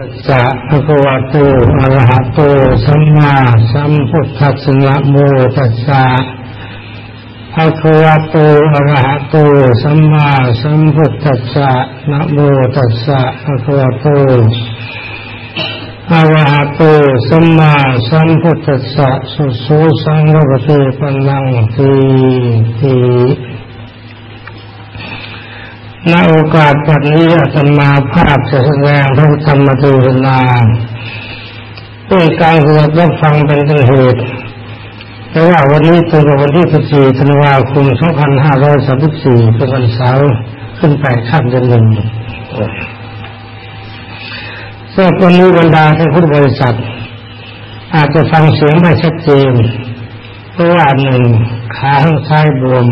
ตัสสะภะคะวะโตอะระหะโต สัมมาสัมพุทธัสสะโมตัสสะภะคะวะโตอะระหะโต สัมมาสัมพุทธัสสะนะโมตัสสะภะคะวะโตอะระหะโต สัมมาสัมพุทธัสสะสุสุสังฆปฏิปันังทีที ณโอกาสแบบนี้อาตมาภาพจะแสดงพระธรรมเทศนาด้วยการสดับรับฟังเป็นต้นเหตุแต่ว่าวันนี้ตรงกับวันที่ 14 ธันวาคม 2534 เป็นวันเสาร์ขึ้นไปข้ามเดือนหนึ่งสำหรับวันนี้บรรดาท่านพุทธบริษัท อาจจะฟังเสียงไม่ชัดเจน เพราะว่าหนึ่งขาข้างซ้ายบวม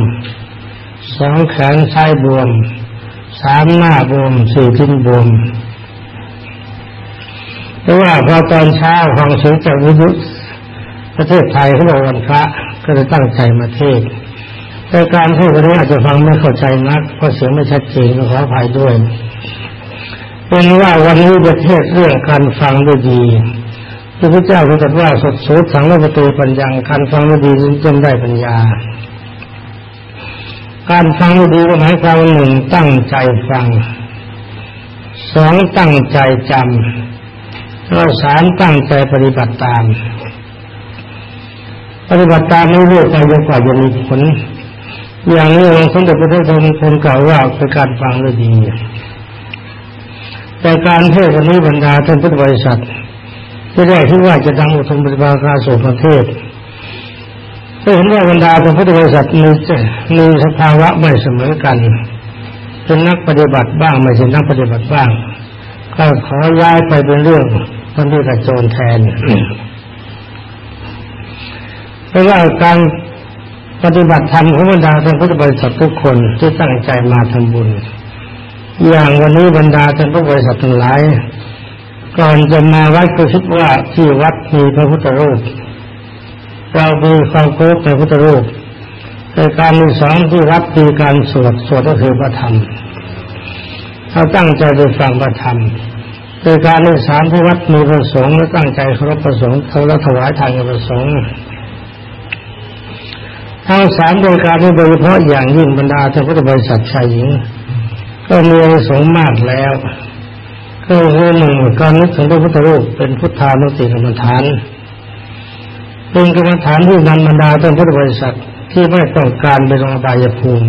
สองแขนซ้ายบวม สามหน้าบวมสี่ทิ้นบวมเพราะว่าพอตอนเช้าฟังเสียงจากวิทยุประเทศไทยเขาบอกวันพระก็เลยตั้งใจมาเทศแต่การเทศวันนี้อาจจะฟังไม่เข้าใจนักเพราะเสียงไม่ชัดเจนขออภัยด้วยเป็นว่าวันนี้ประเทศเรื่องการฟังด้วยดีพระพุทธเจ้าทรงตรัสว่าสดสุดสังระตูปัญญาการฟังด้วยดีจึงได้ปัญญา การฟังดีก็หมายความหนึ่งตั้งใจฟังสองตั้งใจจำแล้วสามตั้งใจปฏิบัติตาม ปฏิบัติตามไม่เรื่อยไปจนกว่าจะมีผล อย่างนี้องค์สมเด็จพระพุทธองค์คนกล่าวว่าเป็นการฟังด้วยดีแต่การเทศวันนี้บรรดาท่านพุทธบริษัทไม่ได้ที่ว่าจะดังอุทมปฏิบัติการสู่ประเทศ ก็เห็นว่าบรรดาพระพุทธบริษัทมีมีสภาวะไม่เสมอกันเป็นนักปฏิบัติบ้างไม่ใช่นักปฏิบัติบ้าง ก็ขอย้ายไปเป็นเรื่องคนที่กระโจนแทนเพราะว่าการปฏิบัติธรรมของบรรดาท่านพุทธบริษัททุกคนที่ตั้งใจมาทำบุญ อย่างวันนี้บรรดาท่านพุทธบริษัททั้งหลายก่อนจะมาวัดก็คิดว่าที่วัดมีพระพุทธรูป เรามีความเคารในพุทธรูปในการมีสองที่รับมีการสวดสวดก็คือพระธรรมเราตั้งใจไปฟังพระธรรมในการในสามที่วัดมีพระสงฆ์และตั้งใจเคารพพระสงฆ์เขาและถวายทานกับพระสงฆ์ทั้งสามโดยการนี้โดยเฉพาะอย่างยิ่งบรรดาท่านพุทธบริษัทชายหญิง ก็มีสงฆ์มากแล้วก็คือหนึ่งการนึกถึงพระพุทธรูปเป็นพุทธานุสติกรรมฐาน เป็นกรรมฐานที่นำบรรดาท่านพุทธบริษัทที่ไม่ต้องการเป็นลงบายภูมิ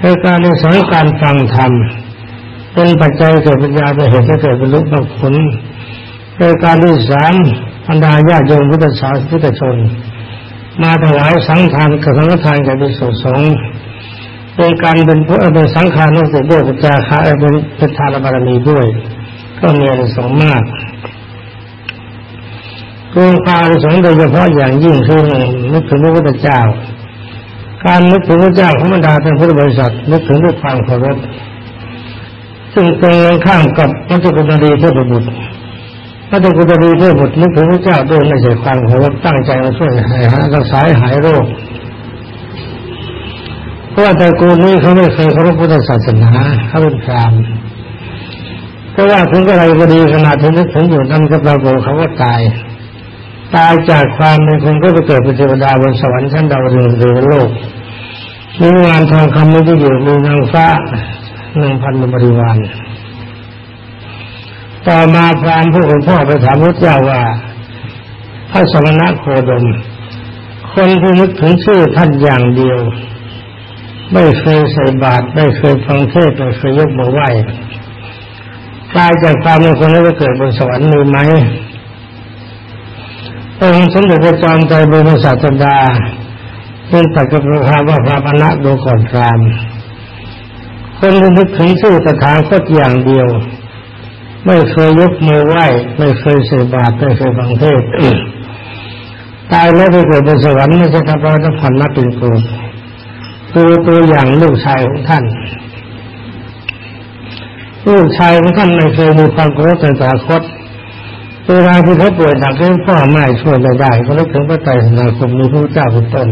ในการในสอนการฟังธรรมเป็นปัจจัยเกิดปัญญาเป็นเหตุให้เกิดบรรลุมรรคผลในการที่สามบรรดาญาโยมพุทธศาสนิกชน มาถวายสังฆทานกับสังฆทานกับพิสุสงฆ์เป็นการเป็นพระเป็นสังฆานุสติด้วยปัจจาคะเป็นเป็นทานบารมีด้วย ก็มีอนิสงมาก ดวงตาสงโดยเฉพาะอย่างยิ่งคือนึกถึงพระพุทธเจ้า การนึกถึงพระเจ้าของบรรดาท่านพุทธบริษัทนึกถึงด้วยความเคารพซึ่งตรงข้ามกับพระเจ้ากุฎีเทพบุตรพระเจ้ากุฎีเทพบุตรนึกถึงพระเจ้าด้วยไม่ใช่ความเคารพตั้งใจมาช่วยหายรักษาหายโรคเพราะว่าแต่กูนี้เขาไม่เคยเคารพพุทธศาสนาเขาเป็นพรามเพราะว่าถึงอะไรก็ดีขนาดที่นึกถึงอยู่นั่นก็ปรากฏเขาว่าตาย ตายจากความเป็นคนก็ไปเกิดเป็นเทวดาบนสวรรค์ชั้นดาวดึงหรือโลกมีงานทองคำไม่ได้อยู่มีนางฟ้าหนึ่งพันบริวารต่อมาพรามผู้เป็นพ่อไปถามพระเจ้าว่าพระสมณะโคดม คนที่นึกถึงชื่อท่านอย่างเดียว ไม่เคยใส่บาตรไม่เคยฟังเทศไม่เคยยกมือไหว้ตายจากความเป็นคนแล้วไปเกิดบนสวรรค์มีไหม องค์สมเด็จพระจอมไตรบรมศาสดาเป็นตัดกับพระพาว่าพระพนะดูก่อนพรามคนที่นึกถึงชื่อตถาคตอย่างเดียว ไม่เคยยกมือไหว้ไม่เคยเสบาตไม่เคยฟังเทศตายแล้วไปเกิดบนสวรรค์ไม่ใช่ทำเราต้องผ่อนนับเป็นโกรธตัวตัวอย่างลูกชายของท่านลูกชายของท่านไม่เคยมีความโกรธตถาคต เวลาที่เขาป่วยหนักเรื่องพ่อแม่ช่วยไม่ได้เขาเลยถึงพระไตรสนาคมมีพระเจ้าเป็นต้น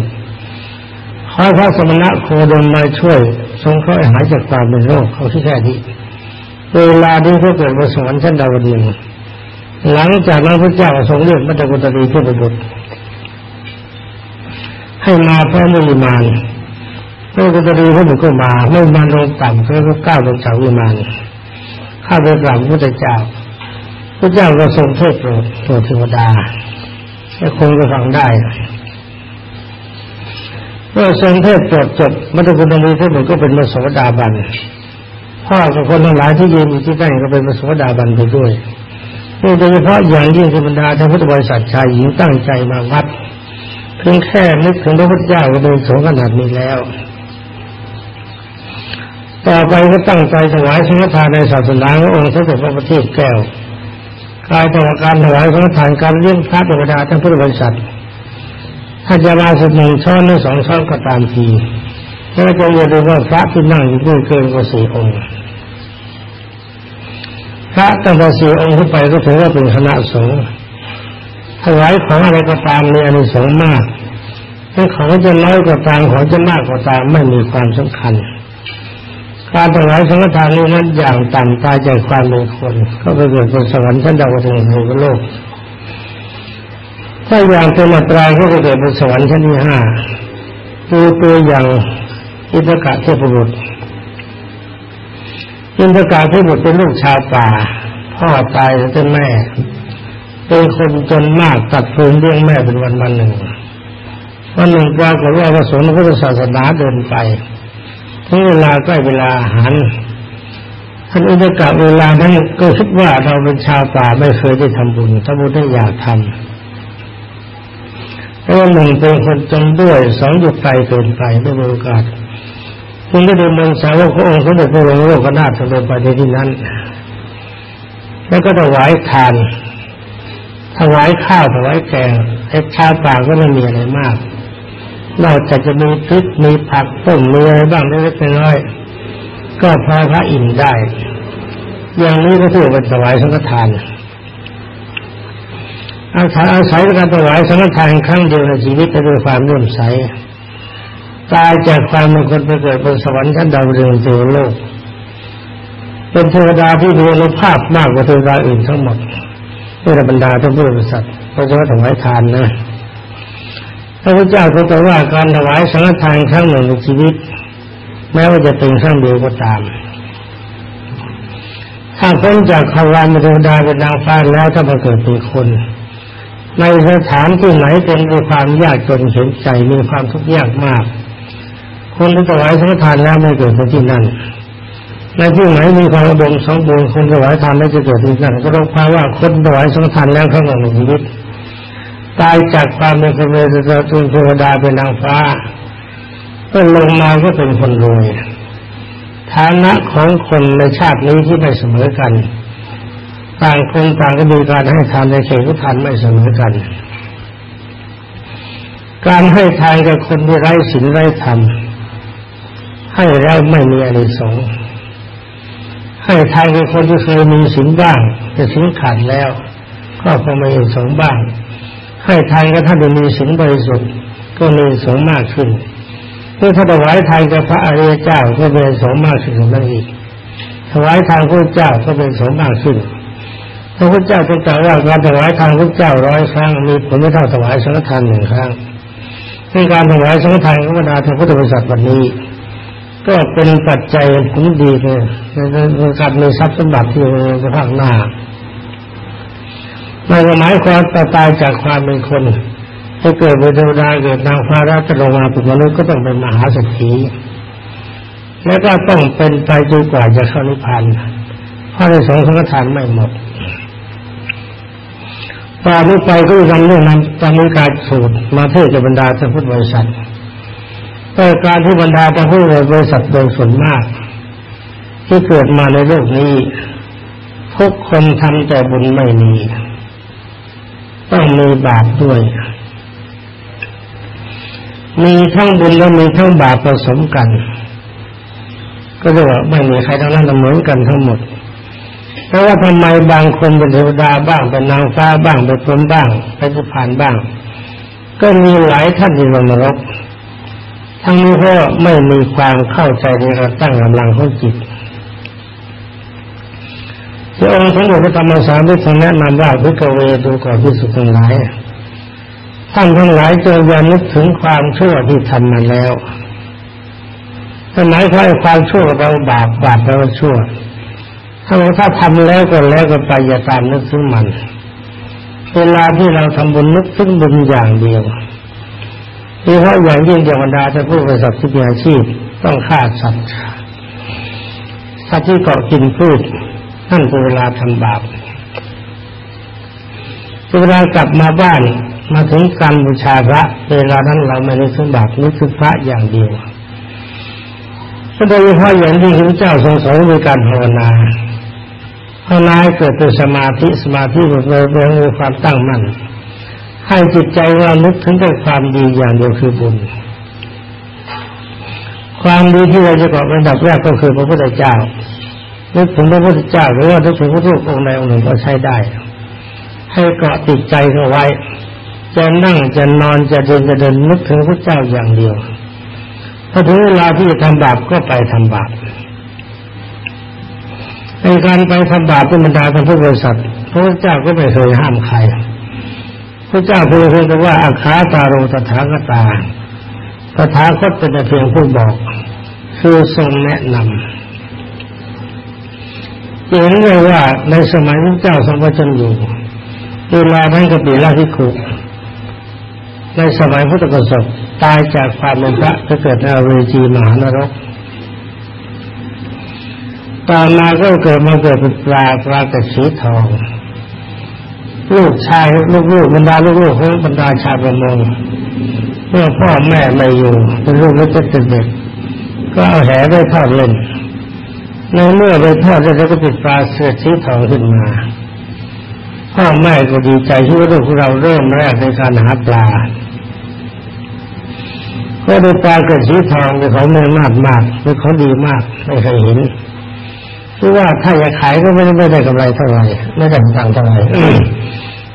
ขอพระสมณะโคดมมาช่วยทรงเขาหายจากความเป็นโรคเขาที่แค่นี้เวลาที่เขาเกิดบนสวรรค์ชั้นดาวดึงหลังจากนั้นพระเจ้าทรงเรียกมัตตกุตรีเทพบุตรให้มาพระมุลิมานพระกุตรีพระบุตรก็มาไม่มาลงต่ำเขาก็ก้าวลงจากวิมานข้าไปกราบพระพุทธเจ้า พระเจ้าก็ทรงเทศโปรดโปรดเทวดาแค่คงจะฟังได้เมื่อทรงเทศจบจบมัตตกุตรีเทพบุตรก็เป็นมโสดาบันพ่อกับคนทั้งหลายที่ยืนอยู่ที่ใกล้ก็เป็นมโสดาบันไปด้วยโดยเฉพาะอย่างยิ่งคือบรรดาท่านพุทธบริษัทชายหญิงตั้งใจมาวัดเพียงแค่นึกถึงพระพุทธเจ้าก็เป็นสงขนาดนี้แล้ว ต่อไปก็ตั้งใจถวายสังฆทานในศาสนาขององค์สมเด็จพระพุทธแก้ว กายต่อการถวายสังทานการเลี้ยงพระเทวดาท่านพุทธบริษัทถ้าจะมาสักหนึ่งช้อนหรือสองช้อนก็ตามทีแล้วจะอย่าลืมว่าพระที่นั่งอยู่ด้วยเกินกว่าสี่องค์พระตั้งแต่สี่องค์ขึ้นไปก็ถือว่าเป็นคณะสงฆ์ถวายของอะไรก็ตามมีอานิสงส์มากถ้าของจะน้อยก็ตามของจะมากก็ตามไม่มีความสำคัญ การถวายสังฆทานนี้นั้นอย่างต่ำตายใจความเป็นคน ก็ไปเกิดเป็นสวรรค์ชั้นดาวดึงในโลก ถ้าอย่างเป็นอัตรายก็จะเกิดเป็นสวรรค์ชั้นที่ห้าดูตัวอย่างอินทกะเทพบุตรอินทกะเทพบุตรเป็นลูกชาวป่า พ่อตายแล้วแม่ เป็นคนจนมากตัดฟืนเลี้ยงแม่เป็นวันวันหนึ่งวันหนึ่งปรากฏว่าพระสงฆ์พุทธศาสนาเดินไป ที่เวลาใกล้เวลาอาหารท่านอุตกะเวลานั้นก็คิดว่าเราเป็นชาวป่าไม่เคยได้ทำบุญถ้าบุญได้อยากทำเพราะหนึ่งเป็นคนจนด้วยสองอยู่ไกลเกินไปไม่มีโอกาสคุณก็เดินมองสาวกพระองค์เขาเดินไปลงโลกนาถเดินไปในที่นั้น แล้วก็ถวายทานถวายข้าวถวายแกงไอ้ชาวป่าก็ไม่มีอะไรมาก นอกจากจะมีพริกมีผักต้มมีอะไรบ้างเล็กๆน้อยๆก็พอพระอิ่มได้ อย่างนี้ก็ถือเป็นถวายสังฆทานอาศัยอาศัยการถวายสังฆทานครั้งเดียวในชีวิตด้วยความเลื่อมใสตายจากความเป็นคนไปเกิดบนสวรรค์ชั้นดาวเรืองเทวโลก เป็นเทวดาที่มีอนุภาพมากกว่าเทวดาอื่นทั้งหมดเพื่อบรรดาท่านผู้บริสุทธิ์ก็จะถวายทานนะ ระพุทธเจ้าก็จะว่าการถวายสังฆทานครั้งหนึ่งในชีวิต แม้ว่าจะเป็นครั้งเดียวก็ตาม ถ้าพ้นจากขวานมเทวดาเป็นนางฟ้าแล้วถ้ามาเกิดเป็นคน ในสถานที่ไหนเป็นด้วยความยากจนเข็นใจมีความทุกข์ยากมาก คนที่ถวายสังฆทานแล้วไม่เกิดในที่นั้นในที่ไหนมีความอุดมสมบูรณ์คนถวายทานแล้วจะเกิดที่นั่นก็ต้องพาว่าคนถวายสังฆทานแล้วข้งหลังในชีวิต ตายจากความเป็นพระเวสสันตุเทวดาเป็นนางฟ้าก็ลงมาก็เป็นคนรวยฐานะของคนในชาตินี้ที่ไม่เสมอกัน ต่างคนต่างก็มีการให้ทานในเขตทานไม่เสมอกัน การให้ทานกับคนที่ไร้ศีลไร้ธรรมให้แล้วไม่มีอะไรสงให้ทานกับคนที่เคยมีศีลบ้าง แต่ศีลขาดแล้ว ก็พอไม่สงบ้าง ให้ทานกับท่านมีศีลบริสุทธิ์ก็มีสงมากขึ้นเมื่อถวายทานกับพระอริยเจ้าก็เป็นสงมากขึ้นนั่นอีกถวายทานพระเจ้าก็เป็นสงมากขึ้นพระพุทธเจ้าจะกล่าวว่าการถวายทานพระเจ้าร้อยครั้งมีผลไม่เท่าถวายสังฆทานหนึ่งครั้งในการถวายสังฆทานของบรรดาท่านพุทธบริษัทวันนี้ ก็เป็นปัจจัยผลดีเลยในการมีทรัพย์สมบัติที่จะภาคหน้า ไม่หมายความต่ตายจากความเป็นคนให้เกิดเป็นเทวดาเกิดนางฟ้าราชลงมาเป็นมนุษย์ก็ต้องเป็นมหาสัตถีแล้วก็ต้องเป็นไปจนกว่าจะเข้านิพพานเพราะในสองสังฆทานไม่หมดตอนนี้ไปก็ทำเรื่องนั้นตอนนี้การสูตรมาเทศกับบรรดาท่านพุทธบริษัทแต่การที่บรรดาท่านพุทธบริษัทโดยส่วนมาก ที่เกิดมาในโลกนี้ทุกคนทำแต่บุญไม่มี ต้องมีบาปด้วย มีทั้งบุญและมีทั้งบาปผสมกัน ก็เรียกว่าไม่มีใครทั้งนั้นเหมือนกันทั้งหมด เพราะว่าทำไมบางคนเป็นเทวดาบ้างเป็นนางฟ้าบ้างเป็นพรหมบ้างเป็นผู้ผ่านบ้าง ก็มีหลายท่านที่ลงนรกทั้งนี้เพราะไม่มีความเข้าใจในการตั้งกำลังของจิต ระองค์ทั้งหมดพระธรรมสารีทรงแนะนำว่าพิกเวดูก่อนพิสุทธิ์ทั้งหลายท่านทั้งหลายจงอย่านึกถึงความชั่วที่ทำมาแล้วถ้าหมายความความชั่วเราบาปบาปเราชั่ว ถ้าเราถ้าทำแล้วก็แล้วก็ไปอย่าตามนึกถึงมัน เวลาที่เราทำบุญนึกถึงบุญอย่างเดียวที่เพราะอย่างยิ่งเดียวรดาจะพูดไปสัตว์ที่มีอาชีพต้องฆ่าสัตว์สัตว์ที่เกาะกินพืช นั่นเป็นเวลาทำบาปเวลากลับมาบ้านมาถึงการบูชาพระเวลานั้นเราไม่ได้ถึงบาปนึกถึงพระอย่างเดียวก็โดยเฉพาะอย่างที่พระเจ้าทรงสอนในการภาวนาภาวนาเกิดเป็นสมาธิสมาธิมันเป็นมีความตั้งมั่นให้จิตใจเรานึกถึงแต่ความดีอย่างเดียวคือบุญ ความดีที่เราจะเกาะเป็นดับแรกก็คือพระพุทธเจ้า นึกถึงพระพุทธเจ้าหรือว่านึกถึงพระรูปองค์ใดองค์หนึ่งก็ใช้ได้ ให้เกาะติดใจเขาไว้ จะนั่งจะนอนจะเดินจะเดินนึกถึงพระเจ้าอย่างเดียวพอถึงเวลาที่จะทำบาปก็ไปทำบาปในการไปทำบาปเป็นบรรดาท่านผู้บริสุทธิ์พระเจ้าก็ไม่เคยห้ามใครพระเจ้าเพียงแต่ว่าอาคาตาโรตถาคตาตถาคตเป็นเพียงผู้บอก คือทรงแนะนำ เห็นเลยว่าในสมัยพระเจ้าทรงพระชนอยู่เวลาท่านกบิลาทิคุในสมัยพุทธกษัตริย์ตายจากความเป็นพระไปเกิดในเวจีมหานรกตอนมาก็เกิดมาเกิดเป็นปลาปลากระสีทอง ลูกชายลูกๆบรรดาลูกๆของบรรดาชาวประมงเมื่อพ่อแม่ไม่อยู่เป็นลูกเล็กเด็กก็เอาแหไปทอดเล่น ในเมื่อไปทอดแล้วก็ติดปลาเสือสีทองขึ้นมาพ่อแม่ก็ดีใจที่ว่าลูกเราเริ่มแรกในการหาปลาก็ได้ปลาเกิดสีทองเป็นของเมืองมากมากเป็นของดีมากไม่เคยเห็นคือว่าถ้าอยากขายก็ไม่ได้ไม่ได้กำไรเท่าไหร่ไม่ได้ตังเท่าไหร่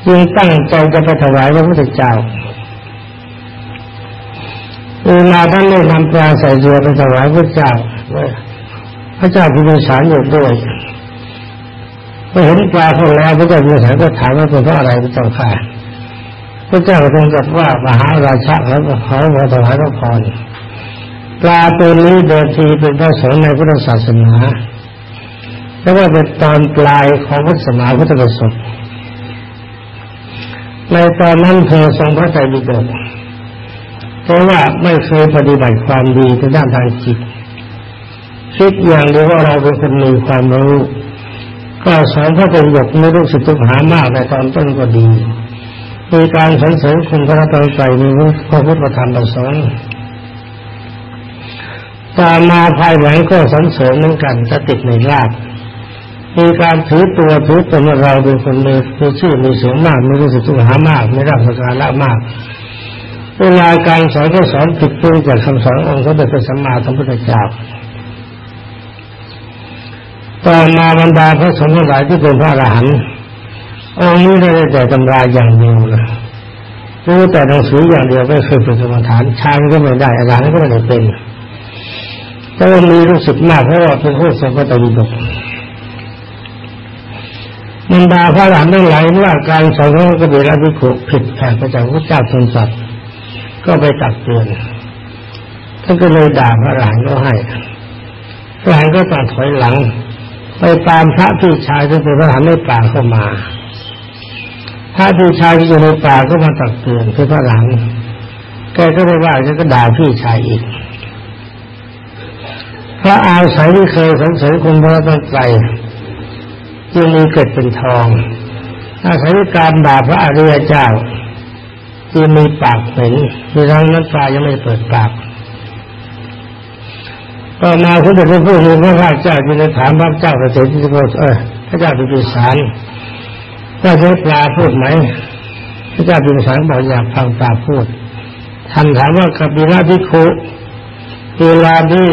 ยิ่งตั้งใจจะไปถวายพระพุทธเจ้าเวลาท่านได้นำปลาใส่เรือไปถวายพระเจ้าพ ระเจ้าพิมพิสารอยู่ด้วยพอเห็นปลาคนแล้วพระเจ้าพิมพิสารก็ถามว่าเป็นเพราะอะไรพระเจ้าค่ะพระเจ้าทรงตรัสว่ามหาราชาเขาเขามาถวายพระพรปลาตัวนี้เดิมทีเป็นพระสงฆ์ในพุทธศาสนาแล้วก็เป็นตอนปลายของพุทธศาสนาพุทธประสบในตอนนั้นเธอทรงพระใจบิดกเพราะว่าไม่เคยปฏิบัติความดีในด้านทางจิต คิดอย่างเดียวว่าเราเป็นคนมีความรู้ก็สอนพระเป็นหยกไม่รู้สึกทุกหามากในตอนต้นก็ดีมีการสรรเสริญคุณพระตนใจมีพระพุทธธรรมประสงค์ตามมาภายหลังก็สรรเสริญเหมือนกันจะติดในลาภมีการถือตัวถือตนเราเป็นคนมีมีชื่อมีเสียงมากมีรู้สึกทุกหามากไม่รับสการะมาก เวลาการสอนก็สอนผิดพลาดจากคำสอนองค์พระเดชพระสัมมาสัมพุทธเจ้า ต่อมาบรรดาพระสงฆ์หลายที่เป็นพระอรหันต์องค์นี้ได้แต่ตำราอย่างเดียวเลยรู้แต่หนังสืออย่างเดียวไม่เคยเป็นสมถานชางก็ไม่ได้อรหันต์ก็ไม่ได้เป็นแต่ว่ามีรู้สึกมากเพราะว่าเป็นผู้ทรงพระตรีกบรรดาพระหลานทั้งหลายว่าการสอนของกบิลพิขุผิดแผกประจากพระเจ้าทรงสัตว์ก็ไปตักเตือนท่านก็เลยด่าพระหลานก็ให้พระหลานก็ต้องถอยหลัง ไปตามพระพี่ชายที่เป็นพระหลานในป่าเข้ามาพระพี่ชายที่อยู่ในป่าก็มาตักเตือนคือพระหลานแกก็ไม่ว่าจะก็ด่าพี่ชายอีกพระอาศัยที่เคยสงสัยคุณพระตั้งใจจึงมีเกิดเป็นทอง อาศัยการด่าพระอริยเจ้าจึงมีปากเหม็นมีทั้งน้ำตายังไม่เปิดปาก ต่อมาคุณจะเป็นผู้มีพระราชเจ้าจึงได้ถามพระเจ้าประเสริฐที่จะเออพระเจ้าพิพิสารว่าใช้ปลาพูดไหมพระเจ้าพิพิสารบอกอยากฟังปลาพูดท่านถามว่ากับบิลาพิโคเวลาที่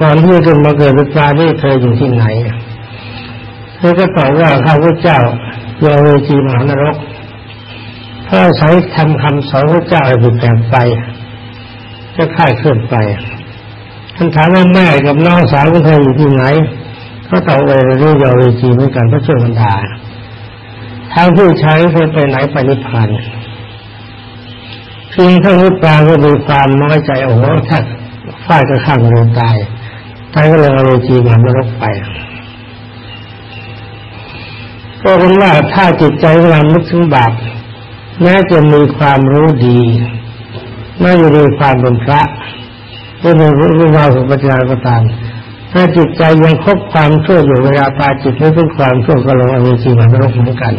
ก่อนที่จะมาเกิดเป็นปลาที่เธออยู่ที่ไหนแล้วก็ตอบว่าข้าพเจ้าโยเวจีมหานรกถ้าใช้ทำคำสอนพระเจ้าให้ผิดแปลงไปจะค่ายเคลื่อนไป ท่านถามว่าแม่กับน้องสาวของเธออยู่ที่ไหนก็ต่อเวรรู้ยอเวจีเหมือนกันพระช่วยบรรดาทางผู้ใช้เคยไปไหนไปนิพพานเพียงเท่านี้ปลาก็มีความน้อยใจโอ้โหถ้าฟาดก็ข้างเรือตายตายก็เลยเอาเวจีมานรกไปก็เป็นว่าถ้าจิตใจเรานึกถึงบาปแม้จะมีความรู้ดีไม่มีความเป็นพระ ก็มีรู้ว่าสุปฏิญาก็ตามถ้าจิตใจยังคบความชั่วอยู่เวลาตายจิตไม่เป็นความชั่วก็ลงอเวจีมันรกเหมือนกัน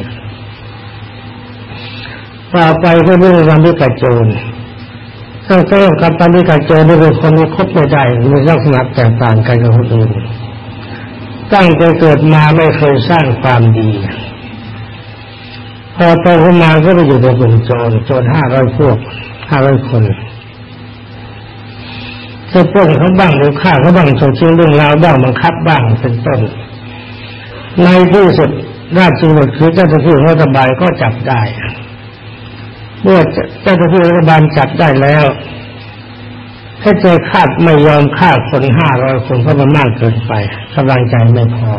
ต่อไปก็เรื่องวันที่กระโจนถ้าเริ่กับปณิกาโจรนี่เป็นคนที่คบไม่ได้มีลักษณะแตกต่างกันกับคนอื่นตั้งแต่เกิดมาไม่เคยสร้างความดีพอโตขึ้นมาก็ไปอยู่ในกลุ่มโจรโจรห้าร้อยพวกห้าร้อยคน จะปล้นเขาบ้างหรือฆ่าเขาบ้างส่งชิงเรื่องราวบ้างบังคับบ้างเป็นต้น ในที่สุดราชบุตรคือเจ้าหน้าที่รัฐบาลก็จับได้ เมื่อเจ้าหน้าที่รัฐบาลจับได้แล้วถ้าเจอคาดไม่ยอมฆ่าคนห้าร้อยคนเพราะมันมากเกินไปกำลังใจไม่พอ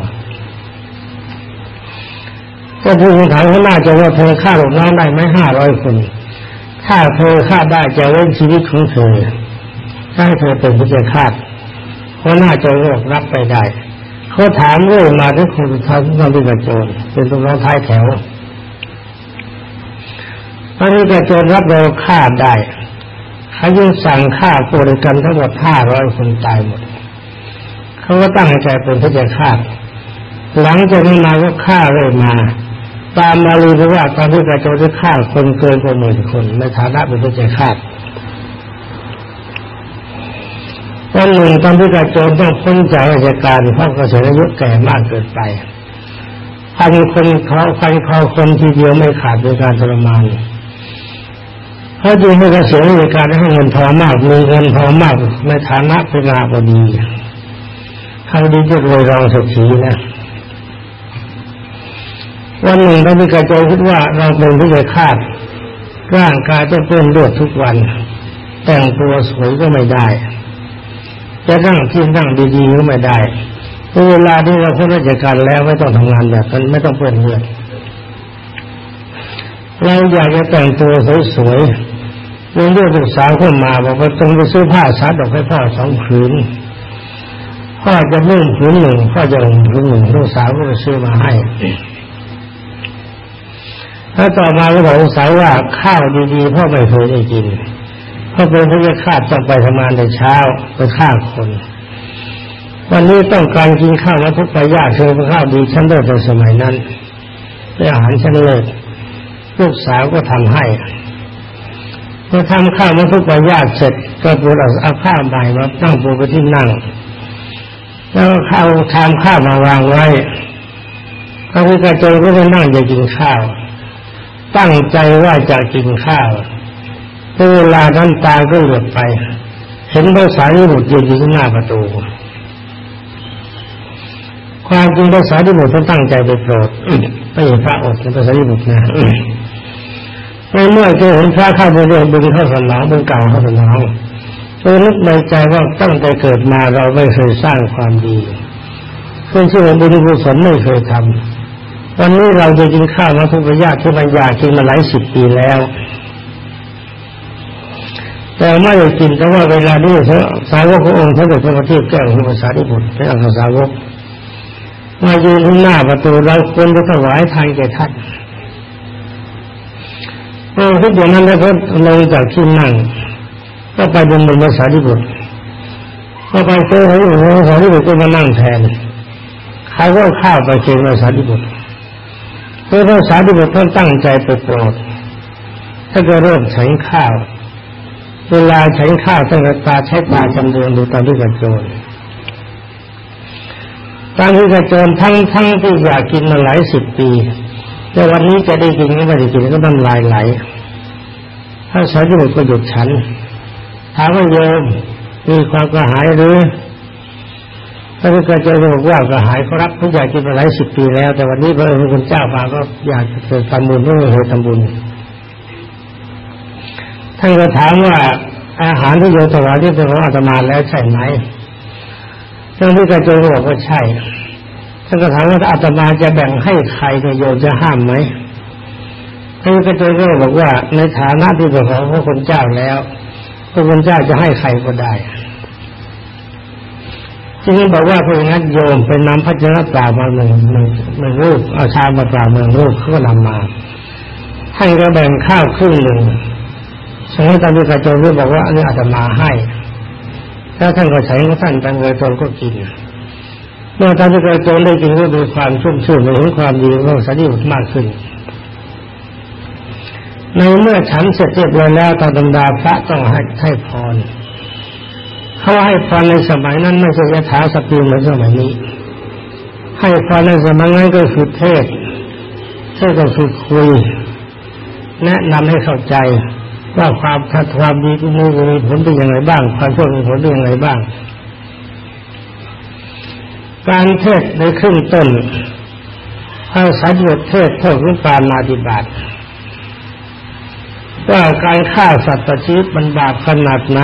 ก็พูดถามเขาน่าจะว่าเธอฆ่าหลกน้องได้ไหมห้าร้อยคน ถ้าเธอฆ่าได้จะเว้นชีวิตของเธอ ถ้าเธอเป็นผู้จะฆ่าเขาน่าจะเลือกรับไปได้เขาถามเรื่องมาที่คนสุดท้ายที่เราเป็นกระโจนเป็นตัวน้องท้ายแถวพระนี้กระโจนรับเราฆ่าได้เขายิงสั่งฆ่าโกรกันทั้งหมดห้าร้อยคนตายหมดเขาก็ตั้งใจเป็นผู้จะฆ่าหลังจากนี้มาก็ฆ่าเรื่อยมา ตามมาลีบอกว่าตอนที่กระโจนได้ฆ่าคนเกินกว่าหมื่นคนในฐานะเป็นผู้ใจฆ่า ตอนหนึ่งตอนที่กระโจนต้องพ้นจากราชการเพราะเกระเสอายุแก่มากเกินไปพันคนเขาพันคอคนทีเดียวไม่ขาดโดยการทรมานเพราะดูให้กระเสราชการให้เงินทองมากมีเงินทองมากในฐานะเป็นนาบดีเขาดีจะรวยรองสุขีนะวันหนึ่งเรามีกระโจคิดว่าเราเป็นผู้ใหญ่คาดร่างกายต้องเปื้อนเลือดทุกวัน แต่งตัวสวยก็ไม่ได้ จะนั่งที่นั่งดีๆก็ไม่ได้เวลาที่เราพ้นราชการแล้วไม่ต้องทำงานแบบนั้นไม่ต้องเปื้อนเลือดเราอยากจะแต่งตัวสวยๆเรื่องเรื่องลูกสาวขึ้นมาบอกว่าต้องไปซื้อผ้าซัดดอกให้พ่อสองผืนพ่อจะนุ่งผืนหนึ่งพ่อจะห่มผืนหนึ่งลูกสาวก็จะซื้อมาให้แล้วต่อมาก็บอกสงสัยว่าข้าวดีๆพ่อไม่เคยได้กิน พ่อเป็นผู้จะฆ่าต้องไปทำงานแต่เช้าไปฆ่าคน วันนี้ต้องการกินข้าวมาทุกไปยากเธอเป็นข้าวดีฉันเลิศในสมัยนั้นอาหารฉันเลิศลูกสาวก็ทำให้พอทำข้าวมาทุกไปยากเสร็จ ก็ปูเอาข้าวใหม่มาตั้งปูไปที่นั่ง แล้วข้าวทำข้าวมาวางไว้พระพุทธเจ้าก็ไปนั่งจะกินข้าว ตั้งใจว่าจะกินข้าว เวลานั้นตาก็เหลือบไป เห็นพระสารีบุตรยืนอยู่ที่หน้าประตู ความจริงพระสารีบุตรต้องตั้งใจไปโปรดไม่เห็นพระอดพระสารีบุตรนะในเมื่อเจอเห็นพระเข้าไปเมืองบุญเข้าสนองบุญเก่าเข้าสนองก็นึกในใจว่าตั้งแต่เกิดมาเราไม่เคยสร้างความดีเพื่อนชื่อบุญกุศลไม่เคยทำวันนี้เราจะกินข้าวมาทุกระยะที่มันอยากกินมาหลายสิบปีแล้ว แต่ไม่ได้กินแต่ว่าเวลานี้สาวกขององค์ท่านเด็จพระเทพแก้วพระภาษาที่บุตรเป็นอัครสาวกมายืนที่หน้าประตูเราควรจะถวายทานแก่ท่านเออทุกอย่างนั้นแล้วก็ลงจากที่นั่ง ก็ไปบนบนภาษาที่บุตรก็ไปเจอพระภาษาที่บุตรก็มานั่งแทนเขาก็ข้าวไปเชิญภาษาที่บุตรเพระสารีบุตรท่านตั้งใจไปโปรดถ้าจะเริ่มฉันข้าว เวลาฉันข้าวท่านตาใช้ตาจำเรืองดูตอนที่กระโจนตอนที่กระโจนทั้งทั้งที่อยากกินมาหลายสิบปี แต่วันนี้จะได้กินก็ไม่ได้กินก็ต้องลายไหลพระสารีบุตรก็หยุดฉันถามว่าโยมมีความกระหายหรือพระพุทธเจ้าบอกว่าก็หายก็รับผู้ใหญ่กินมาหลายสิบปีแล้ว แต่วันนี้พระองคุณเจ้ามาก็อยากจะทำบุญไม่เคยทำบุญ ท่านก็ถามว่าอาหารที่โยถวายที่เป็นของอาตมาแล้วใช่ไหมท่านพุทธเจ้าบอกว่าใช่ ท่านก็ถามว่าอาตมาจะแบ่งให้ใครเนี่ยโยมจะห้ามไหมท่านก็จะก็บอกว่า ในฐานะที่เป็นของพระคุณเจ้าแล้วพระคุณเจ้าจะให้ใครก็ได้ทีนี้บอกว่าเพราะงั้นโยมเป็นนำพระเจ้าปล่ามาหนึ่งหนึ่งหนึ่งรูปเอาชามาปล่าหนึ่งรูปเขาก็นำมาท่านก็แบ่งข้าวครึ่งหนึ่ง สมัยตอนนี้กระจนก็บอกว่าอันนี้อาตมาให้แล้วท่านก็ใช้ของท่านตังเลยตนก็กินเมื่อท่านที่กระโจนได้กินก็มีความชุ่มชื่นในความดีของสันติบุตมากขึ้นในเมื่อฉันเสร็จเรียบร้อยแล้วตอนบรรดาพระต้องให้ให้พรเขาให้พรในสมัยนั้นไม่ใช่ยถาสติเหมือนสมัยนี้ ให้พรในสมัยนั้นก็คือเทศเทศก็คือคุย แนะนำให้เข้าใจ ว่าความทัดความดีที่นี่มีผลเป็นอย่างไรบ้าง ความชั่วมีผลเป็นอย่างไรบ้าง การเทศในครึ่งต้นภาษาบทเทศเท่ากับการมาฏิบัติว่าการฆ่าสัตว์ชีวิตมันบาปขนาดไหน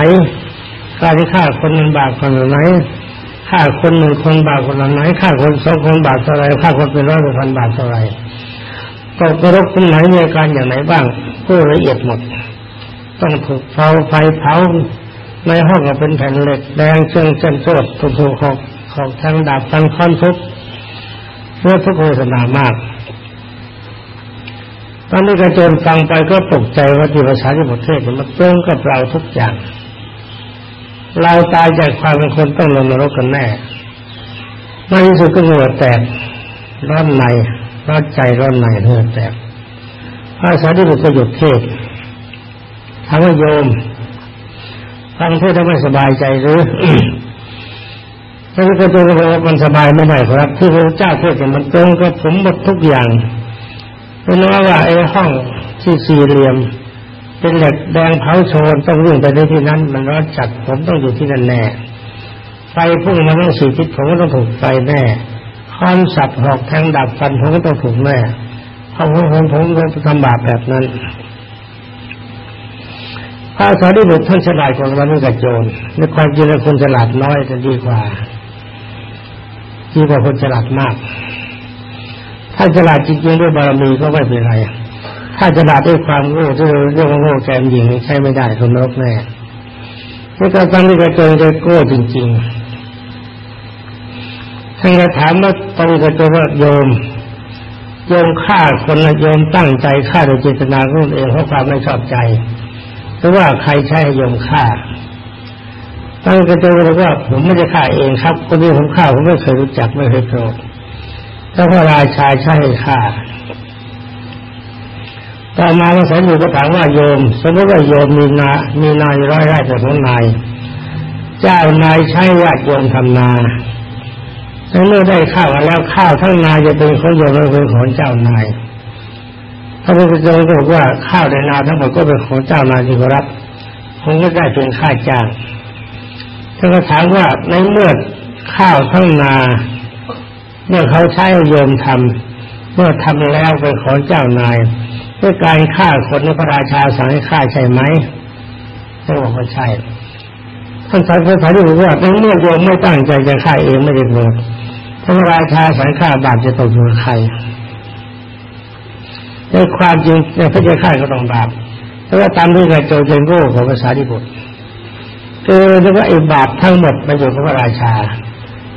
การฆ่าคนมันบาปขนาดไหนฆ่าคนหนึ่งคนบาปขนาดไหนฆ่าคนสองคนบาปเท่าไรฆ่าคนเป็นร้อยเป็นพันบาปเท่าไรตกนรกคนไหนมีอาการอย่างไหนบ้างผู้ละเอียดหมด ต้องถูกเผาไฟเผาในห้องก็เป็นแผ่นเหล็กแดงเชิงเส้นโซดถูกถูกของของทางดาบทางค้อนทุบเพื่อทุกโฆษณามากตอนนี้กระโจนฟังไปก็ตกใจว่าที่ภาษาที่ประเทศมันตรงกับเราทุกอย่าง เราตายจากความเป็นคนต้องลงนรกกันแน่ในที่สุดก็หงื่อแตกร้อนในร้อนใจร้อนในเหงื่อแตกภาษาที่ประโยชน์เทศามว่าโยมฟังเทศแล้วไม่สบายใจหรือพระพุทธเจ้าบอกว่ามันสบายไม่ได้ครับ ที่พระเจ้าเทศมันตรงกับผมหมดทุกอย่างเป็นว่าไอ้ห้องที่สี่เหลี่ยม เป็นเหล็กแดงเผาโชนต้องวิ่งไปในที่นั้น มันร้อนจัดผมต้องอยู่ที่นั่นแน่ไฟพุ่งมาต้องสี่ทิศผมก็ต้องถูกไฟแน่ค้อนสับหอกแทงดับฟันผมก็ต้องถูกแน่เพราะผมผมผมก็ทำบาปแบบนั้น พระสารีบุตรท่านฉลาดกว่าวันนี้กับโจรในความจริงแล้วคนฉลาดน้อยจะดีกว่าดีกว่าคนฉลาดมาก ถ้าฉลาดจริงๆด้วยบารมีก็ไม่เป็นไร ถ้าฉลาดด้วยความโง่ที่เรื่องโง่แกมยิงใช้ไม่ได้คนนกแน่นี่ก็ตั้งที่กระโจนจะโก้จริงๆท่านก็ถามว่าตรงกระโจนว่าโยมโยมฆ่าคนละโยมตั้งใจฆ่าโดยเจตนาของตนเองเพราะความไม่ชอบใจ รือว่าใครใช้ยมฆ่าตั้งกระโจนว่าผมไม่ได้ฆ่าเองครับ คนที่ผมฆ่าผมไม่เคยรู้จักไม่เคยโกรธถ้าพระราชาใช้ฆ่าต่อมาพระสันติก็ถามว่าโยม สมมติว่าโยมมีนา มีนายร้อยไร่แต่ของนาย เจ้านายใช้ญาติโยมทำนาเมื่อได้ข้าวแล้วข้าวทั้งนาจะเป็นของโยมและเป็นของเจ้านาย พระพุทธเจ้าบอกว่าข้าวในนาทั้งหมดก็เป็นของเจ้านายที่รับคงก็ได้เป็นค่าจ้างท่านก็ถามว่าในเมื่อข้าวทั้งนา เมื่อเขาใช้โยมทำเมื่อทำแล้วเป็นของเจ้านายด้วยการฆ่าคนในพระราชาสั่งให้ฆ่าใช่ไหมท่านบอกว่าใช่ท่านสายพระสายที่บอกว่าในเมื่อโยมไม่ตั้งใจจะฆ่าเองไม่ได้โกรธพระราชาสั่งฆ่าบาปจะตกอยู่ใคร ในความจริงในพระเจ้าข้าก็ต้องบาปเพราะว่าตามที่กระโจนโง่ของภาษาที่บุตรคือเรียกว่าไอ้บาปทั้งหมดมาอยู่กับพระราชา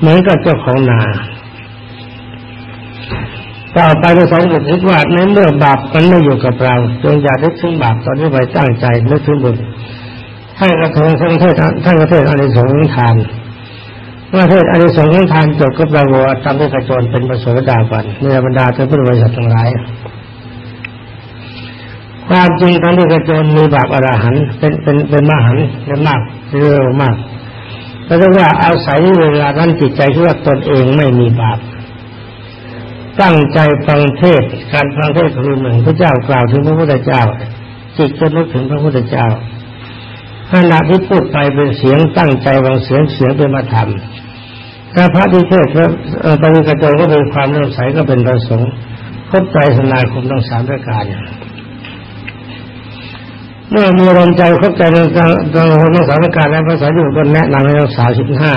เหมือนกับเจ้าของนา ต่อไปภาษาบุตรคิดว่าในเมื่อบาปมันไม่อยู่กับเราจงอย่าได้ถึงบาปตอนนี้ไปตั้งใจนึกถึงบุญท่านกระทงท่านเทศท่านกระเทศอันในสงฆ์ทานเมื่อเทศอันในสงฆ์ทานจบก็ปลว่าตามที่กระโจนเป็นประสดาบันเมื่อบรรดาเจ้าพุทธบริษัททั้งหลาย ความจริงตอนที่กระโจนมีบาปอรหันเป็นเป็นเป็นมหันเป็นมากเร็วมากเพราะว่าอาศัยเวลานั้นจิตใจที่ว่าตนเองไม่มีบาปตั้งใจฟังเทศการฟังเทศคือหนึ่งพระเจ้ากล่าวถึงพระพุทธเจ้า จิตจะนึกถึงพระพุทธเจ้าขณะที่พูดไปเป็นเสียงตั้งใจวางเสียงเสียงเป็นมาธรรมถ้าพระที่เทศพระปริกระโจก็เป็นความเลื่อมใสก็เป็นประสงค์คบใจสนาคมต้องสามประการ เมื่อมีรมใจเข้าใจในทางทางสานการและภาษาอยู่ก็แนะนำให้รักษาสิบห้า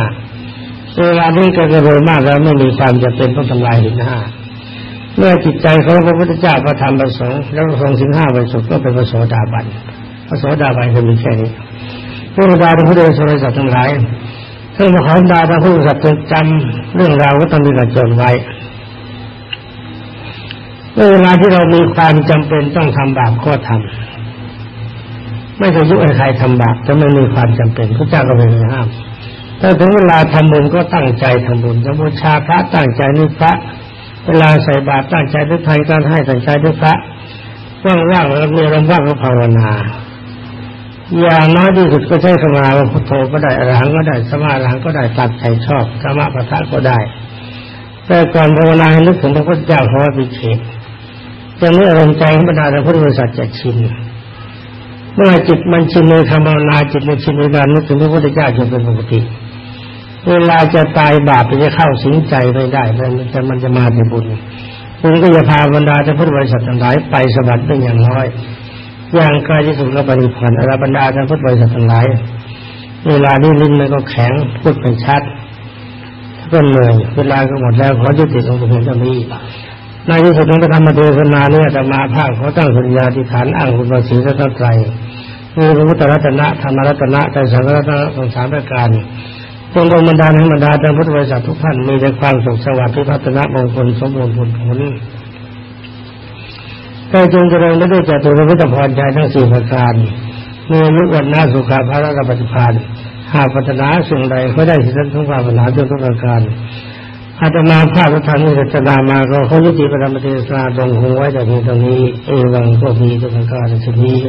เวลานี้ก็กระโดดมากแล้วไม่มีความจำเป็นต้องทำลายหินห้าเมื่อจิตใจของพระพุทธเจ้าประทำประสงค์แล้วทรงสินห้าไปสุดก็เป็นพระโสดาบันพระโสดาบันคือมีแค่นี้พระดาพระพุทธเจ้าสัตว์ทั้งหลายท่านมาขอดาพระพุทธสัตว์จำเรื่องราวก็ต้องมีกรจนไว้เวลาที่เรามีความจำเป็นต้องทำบาปก็ทำ ไม่เคยยุให้ใครทำบาปจะไม่มีความจำเป็นพระเจ้าก็ไม่ได้ห้ามแต่ถึงเวลาทำบุญก็ตั้งใจทำบุญจะบูชาพระตั้งใจนึกพระ เวลาใส่บาตรตั้งใจนึกทานการให้ตั้งใจนึกพระว่างๆแล้วมีลำว่างก็ภาวนา อย่างน้อยที่สุดก็ใช้สมาธิพุทโธก็ได้อรหังก็ได้สมาหังก็ได้ตัดใจชอบสมาปัฏฐานก็ได้ แต่ก่อนภาวนาให้นึกถึงพระพุทธเจ้าเพราะว่าเป็นเขตจะเมื่อลมใจของบรรดาพระพุทธบริษัทจะชิน เมื่อจิตมันชินในคำภาวนาจิตมันชินในการนึกถึงพระพุทธเจ้าจนเป็นปกติ เวลาจะตายบาปจะเข้าสิงใจไม่ได้มันจะมันจะมาแต่บุญบุญก็จะพาบรรดาพระพุทธบริษัททั้งหลายไปสวรรค์เป็นอย่างน้อย อย่างใกล้ที่สุดก็ปริพันธ์อรบรรดาท่านพุทธบริษัททั้งหลายเวลานี้ลิ้นมันก็แข็งพูดไม่ชัดก็เหนื่อยเวลาก็หมดแล้วขอยุติลงตรงนี้เท่านี้ ในที่สุดนั้นก็ทำมาเทศนาเนี่ยจะมาภาคเขาตั้งสัญญาธิฐานอ้างคุณภาษีพระไตรมีพระพุทธรัตนะธรรมรัตนะใจสังฆรัตนะของสามประการจงดลบรรดาให้บรรดาท่านพุทธบริษัททุกท่านมีแต่ความสุขสวัสดิ์พิพัฒนามงคลสมบูรณ์ผลผลแต่จงเจริญด้วยจตุรพุทธพรใจทั้งสี่ประการมีลุวันนาสุขาภาระปฏิภาณหากพัฒนาสิ่งใดก็ได้สิ่งนั้นทุกความปัญหาจนทุกประการ อาตมาภาพธรรมนี่จะนามาก็เขายุติปรมาเทศนาตรงหงไว้แต่เพียงตรงนี้ เอวังก็มีทุกประการชนี้